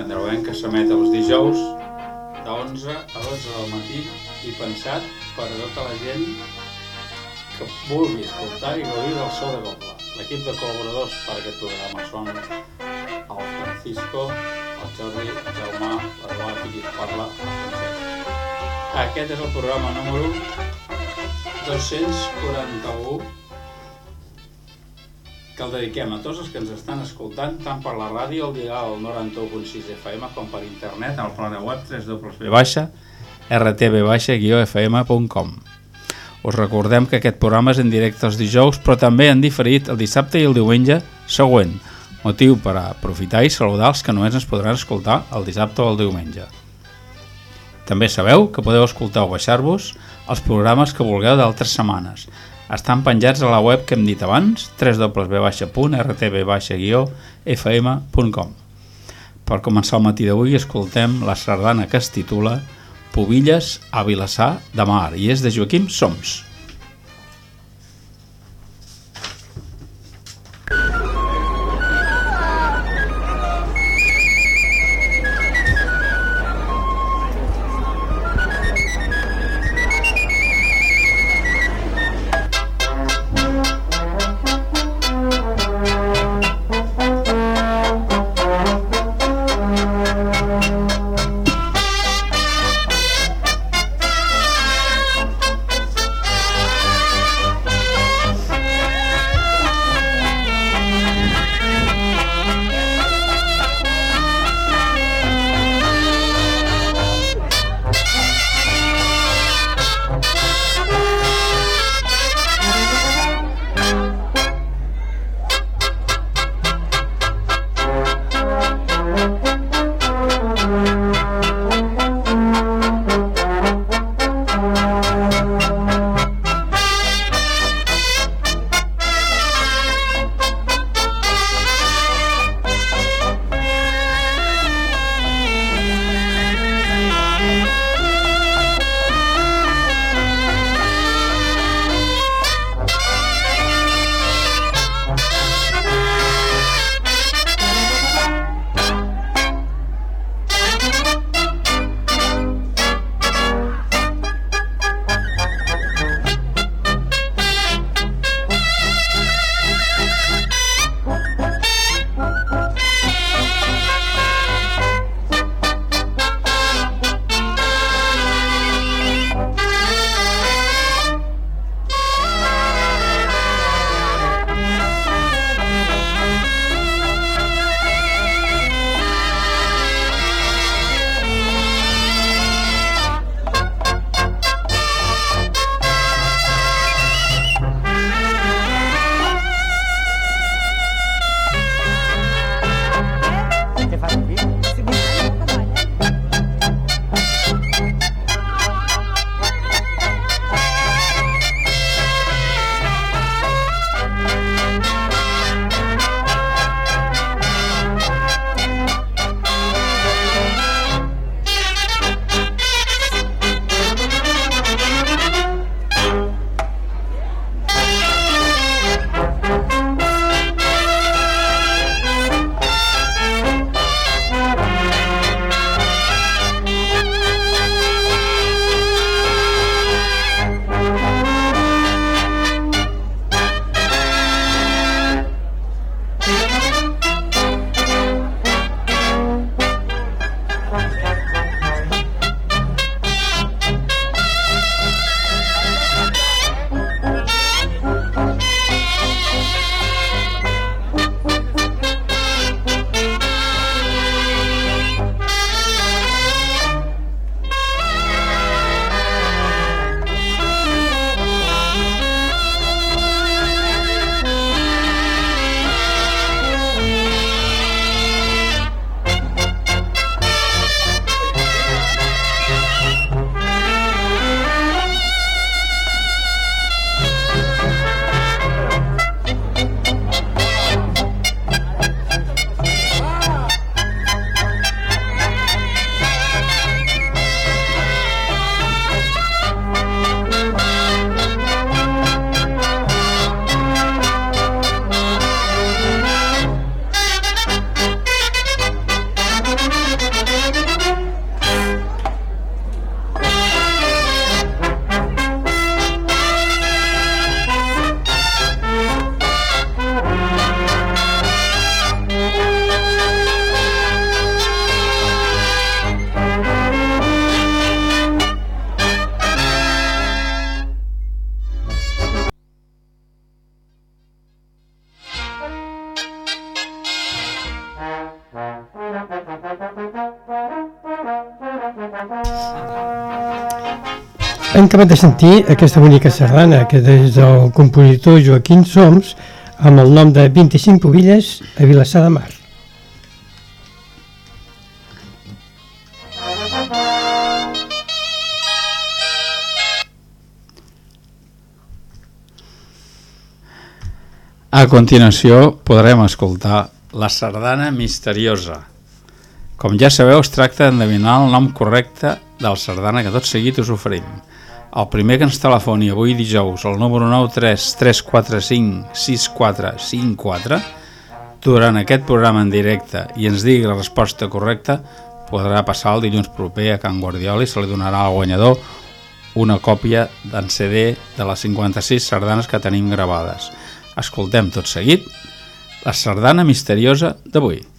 Andreuenc que s'emet els dijous de 11 a 12 del matí i pensat per a tota la gent que vulgui escoltar i gaudir del so de Gobla. L'equip de col·laboradors per aquest programa són el Francisco, el Jordi, el Jaume, l'Eduard i qui parla, el Francesc. Aquest és el programa número 241 que el dediquem a tots els que ens estan escoltant tant per la ràdio dia al 91.6 FM com per internet al pla de web www.rtb-fm.com Us recordem que aquest programa és en directe els dijous però també en diferit el dissabte i el diumenge següent motiu per a aprofitar i saludar els que només ens podran escoltar el dissabte o el diumenge. També sabeu que podeu escoltar o baixar-vos els programes que vulgueu d'altres setmanes estan penjats a la web que hem dit abans, www.rtb-fm.com. Per començar el matí d'avui escoltem la sardana que es titula Pobilles a Vilassar de Mar i és de Joaquim Soms. Hem acabat de sentir aquesta bonica sardana que des del compositor Joaquim Soms amb el nom de 25 pobilles a Vilassar de Mar. A continuació podrem escoltar la sardana misteriosa. Com ja sabeu, es tracta d'endevinar el nom correcte del sardana que tot seguit us oferim. El primer que ens telefoni avui dijous al número 933456454 durant aquest programa en directe i ens digui la resposta correcta podrà passar el dilluns proper a Can Guardiola i se li donarà al guanyador una còpia d'en CD de les 56 sardanes que tenim gravades. Escoltem tot seguit la sardana misteriosa d'avui.